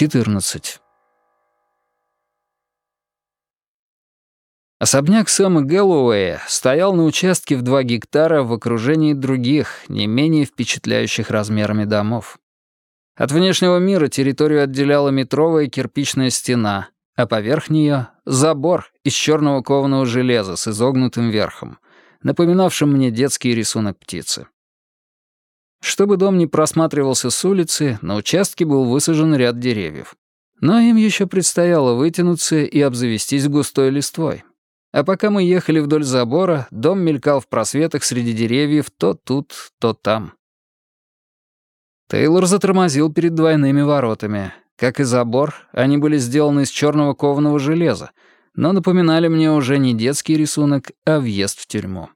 14. Особняк Сэма Гэллоуэя стоял на участке в 2 гектара в окружении других, не менее впечатляющих размерами домов. От внешнего мира территорию отделяла метровая кирпичная стена, а поверх нее — забор из черного кованого железа с изогнутым верхом, напоминавшим мне детский рисунок птицы. Чтобы дом не просматривался с улицы, на участке был высажен ряд деревьев. Но им еще предстояло вытянуться и обзавестись густой листвой. А пока мы ехали вдоль забора, дом мелькал в просветах среди деревьев то тут, то там. Тейлор затормозил перед двойными воротами. Как и забор, они были сделаны из черного кованого железа, но напоминали мне уже не детский рисунок, а въезд в тюрьму.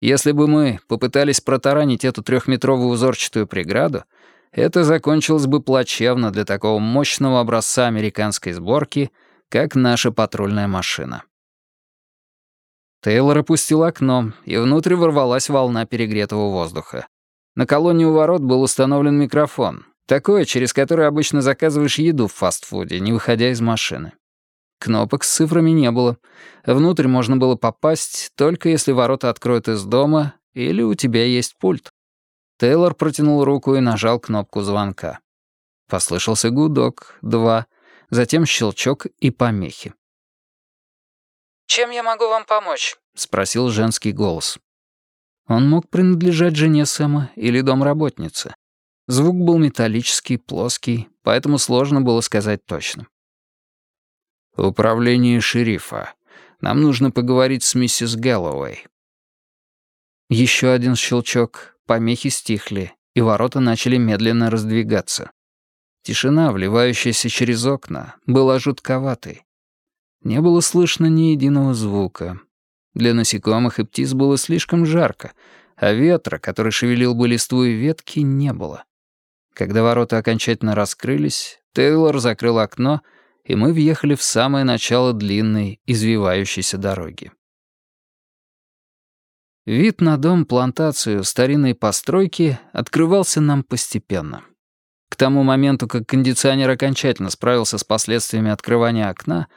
Если бы мы попытались протаранить эту трехметровую узорчатую преграду, это закончилось бы плачевно для такого мощного образца американской сборки, как наша патрульная машина. Тейлор опустил окно, и внутрь ворвалась волна перегретого воздуха. На колонне у ворот был установлен микрофон, такой, через который обычно заказываешь еду в фастфуде, не выходя из машины. Кнопок с цифрами не было. Внутрь можно было попасть, только если ворота откроют из дома или у тебя есть пульт. Тейлор протянул руку и нажал кнопку звонка. Послышался гудок, два, затем щелчок и помехи. «Чем я могу вам помочь?» — спросил женский голос. Он мог принадлежать жене Сэма или домработнице. Звук был металлический, плоский, поэтому сложно было сказать точно. «Управление шерифа. Нам нужно поговорить с миссис Гэллоуэй». Еще один щелчок, помехи стихли, и ворота начали медленно раздвигаться. Тишина, вливающаяся через окна, была жутковатой. Не было слышно ни единого звука. Для насекомых и птиц было слишком жарко, а ветра, который шевелил бы листву и ветки, не было. Когда ворота окончательно раскрылись, Тейлор закрыл окно — и мы въехали в самое начало длинной, извивающейся дороги. Вид на дом-плантацию старинной постройки открывался нам постепенно. К тому моменту, как кондиционер окончательно справился с последствиями открывания окна,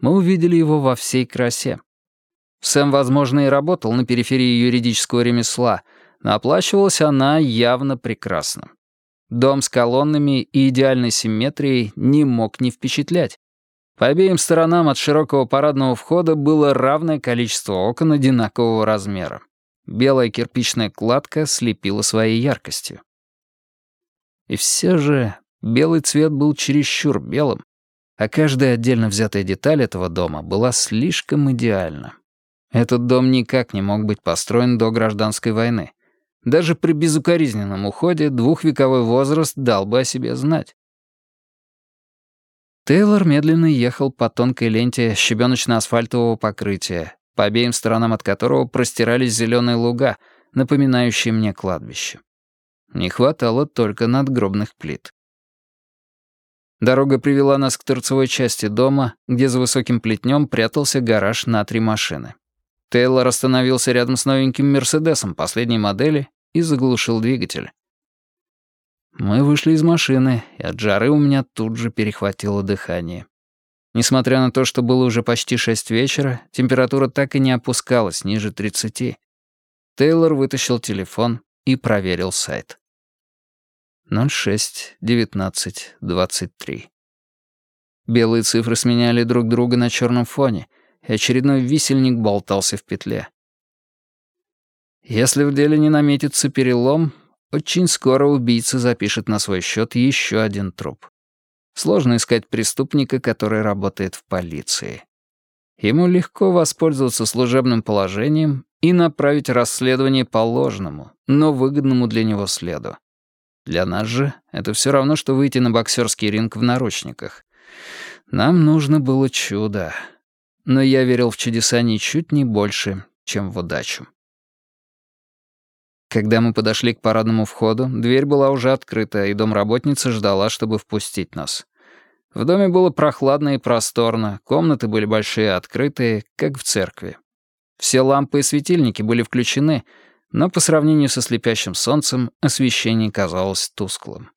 мы увидели его во всей красе. Сэм, возможно, и работал на периферии юридического ремесла, но оплачивалась она явно прекрасно. Дом с колоннами и идеальной симметрией не мог не впечатлять. По обеим сторонам от широкого парадного входа было равное количество окон одинакового размера. Белая кирпичная кладка слепила своей яркостью. И все же белый цвет был чересчур белым, а каждая отдельно взятая деталь этого дома была слишком идеальна. Этот дом никак не мог быть построен до гражданской войны. Даже при безукоризненном уходе двухвековой возраст дал бы о себе знать. Тейлор медленно ехал по тонкой ленте щебеночно-асфальтового покрытия, по обеим сторонам от которого простирались зеленые луга, напоминающие мне кладбище. Не хватало только надгробных плит. Дорога привела нас к торцевой части дома, где за высоким плетнем прятался гараж на три машины. Тейлор остановился рядом с новеньким «Мерседесом» последней модели и заглушил двигатель. Мы вышли из машины, и от жары у меня тут же перехватило дыхание. Несмотря на то, что было уже почти шесть вечера, температура так и не опускалась ниже тридцати. Тейлор вытащил телефон и проверил сайт. 06, 19, 23. Белые цифры сменяли друг друга на черном фоне, и очередной висельник болтался в петле. Если в деле не наметится перелом, очень скоро убийца запишет на свой счет еще один труп. Сложно искать преступника, который работает в полиции. Ему легко воспользоваться служебным положением и направить расследование по ложному, но выгодному для него следу. Для нас же это все равно, что выйти на боксерский ринг в наручниках. Нам нужно было чудо. Но я верил в чудеса ничуть не больше, чем в удачу. Когда мы подошли к парадному входу, дверь была уже открыта, и домработница ждала, чтобы впустить нас. В доме было прохладно и просторно, комнаты были большие и открытые, как в церкви. Все лампы и светильники были включены, но по сравнению со слепящим солнцем освещение казалось тусклым.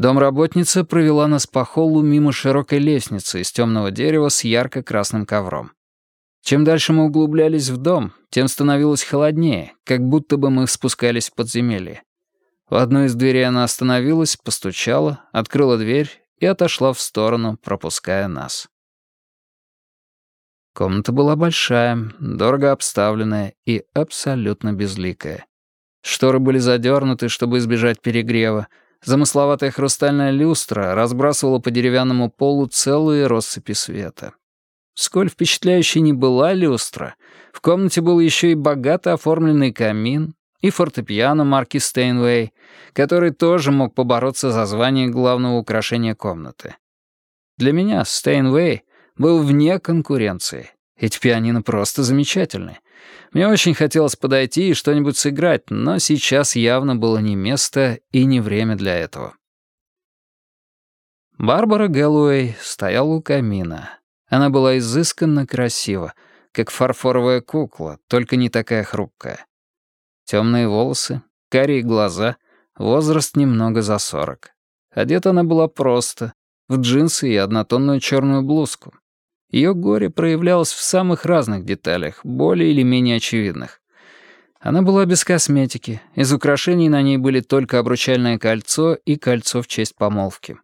Домработница провела нас по холлу мимо широкой лестницы из темного дерева с ярко-красным ковром. Чем дальше мы углублялись в дом, тем становилось холоднее, как будто бы мы спускались в подземелье. В одной из дверей она остановилась, постучала, открыла дверь и отошла в сторону, пропуская нас. Комната была большая, дорого обставленная и абсолютно безликая. Шторы были задернуты, чтобы избежать перегрева. Замысловатая хрустальная люстра разбрасывала по деревянному полу целые россыпи света. Сколь впечатляющей не была люстра, в комнате был еще и богато оформленный камин и фортепиано марки Стейнвей, который тоже мог побороться за звание главного украшения комнаты. Для меня Стейнвей был вне конкуренции. Эти пианино просто замечательны. Мне очень хотелось подойти и что-нибудь сыграть, но сейчас явно было не место и не время для этого. Барбара Гэллоуэй стояла у камина. Она была изысканно красива, как фарфоровая кукла, только не такая хрупкая. Темные волосы, карие глаза, возраст немного за сорок. Одета она была просто, в джинсы и однотонную черную блузку. Ее горе проявлялось в самых разных деталях, более или менее очевидных. Она была без косметики, из украшений на ней были только обручальное кольцо и кольцо в честь помолвки.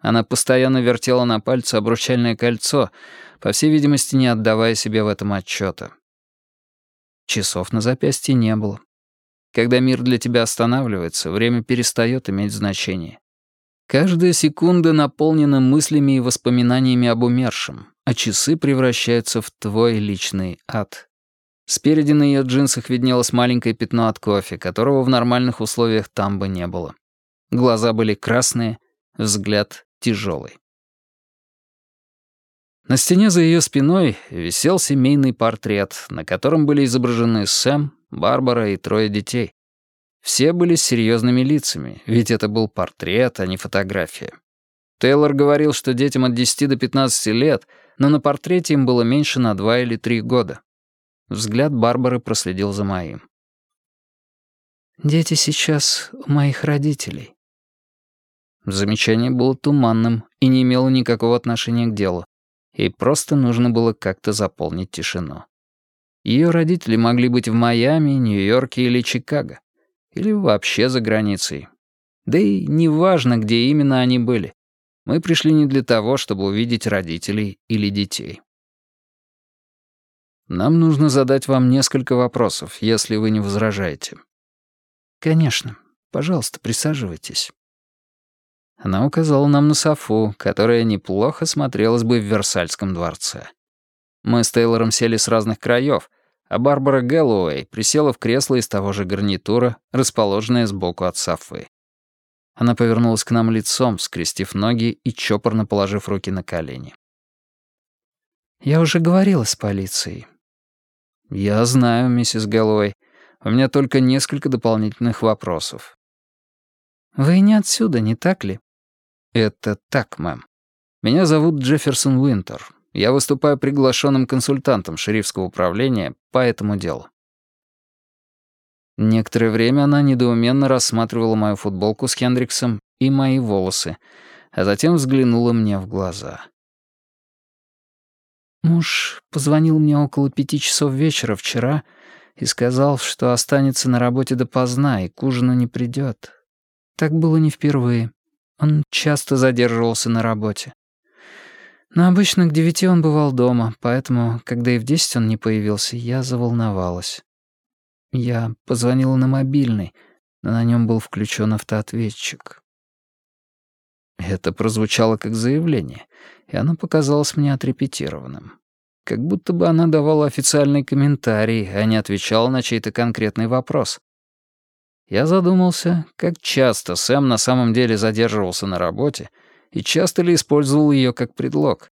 Она постоянно вертела на пальце обручальное кольцо, по всей видимости, не отдавая себе в этом отчета. Часов на запястье не было. Когда мир для тебя останавливается, время перестает иметь значение. Каждая секунда наполнена мыслями и воспоминаниями об умершем, а часы превращаются в твой личный ад. Спереди на ее джинсах виднелось маленькое пятно от кофе, которого в нормальных условиях там бы не было. Глаза были красные, взгляд тяжелый. На стене за ее спиной висел семейный портрет, на котором были изображены Сэм, Барбара и трое детей. Все были с серьезными лицами, ведь это был портрет, а не фотография. Тейлор говорил, что детям от 10 до 15 лет, но на портрете им было меньше на 2 или 3 года. Взгляд Барбары проследил за моим. «Дети сейчас у моих родителей». Замечание было туманным и не имело никакого отношения к делу. Ей просто нужно было как-то заполнить тишину. Ее родители могли быть в Майами, Нью-Йорке или Чикаго. Или вообще за границей. Да и неважно, где именно они были. Мы пришли не для того, чтобы увидеть родителей или детей. Нам нужно задать вам несколько вопросов, если вы не возражаете. Конечно. Пожалуйста, присаживайтесь. Она указала нам на софу, которая неплохо смотрелась бы в Версальском дворце. Мы с Тейлором сели с разных краев, а Барбара Гэллоуэй присела в кресло из того же гарнитура, расположенное сбоку от Софы. Она повернулась к нам лицом, скрестив ноги и чопорно положив руки на колени. «Я уже говорила с полицией». «Я знаю, миссис Гэллоуэй. У меня только несколько дополнительных вопросов». «Вы не отсюда, не так ли?» «Это так, мэм. Меня зовут Джефферсон Уинтер. Я выступаю приглашенным консультантом шерифского управления по этому делу. Некоторое время она недоуменно рассматривала мою футболку с Хендриксом и мои волосы, а затем взглянула мне в глаза. Муж позвонил мне около пяти часов вечера вчера и сказал, что останется на работе допоздна и к ужину не придет. Так было не впервые. Он часто задерживался на работе. Но обычно к девяти он бывал дома, поэтому, когда и в десять он не появился, я заволновалась. Я позвонила на мобильный, но на нем был включен автоответчик. Это прозвучало как заявление, и оно показалось мне отрепетированным. Как будто бы она давала официальный комментарий, а не отвечала на чей-то конкретный вопрос. Я задумался, как часто Сэм на самом деле задерживался на работе, и часто ли использовал ее как предлог.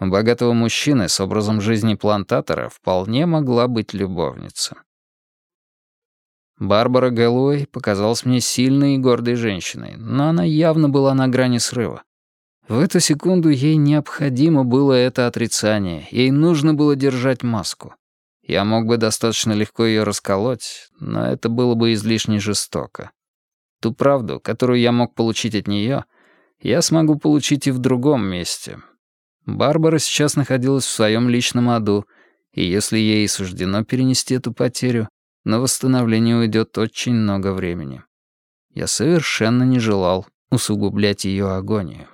У богатого мужчины с образом жизни плантатора вполне могла быть любовница. Барбара Гэллоуэй показалась мне сильной и гордой женщиной, но она явно была на грани срыва. В эту секунду ей необходимо было это отрицание, ей нужно было держать маску. Я мог бы достаточно легко ее расколоть, но это было бы излишне жестоко. Ту правду, которую я мог получить от нее, я смогу получить и в другом месте. Барбара сейчас находилась в своем личном аду, и если ей суждено перенести эту потерю, на восстановление уйдет очень много времени. Я совершенно не желал усугублять ее агонию.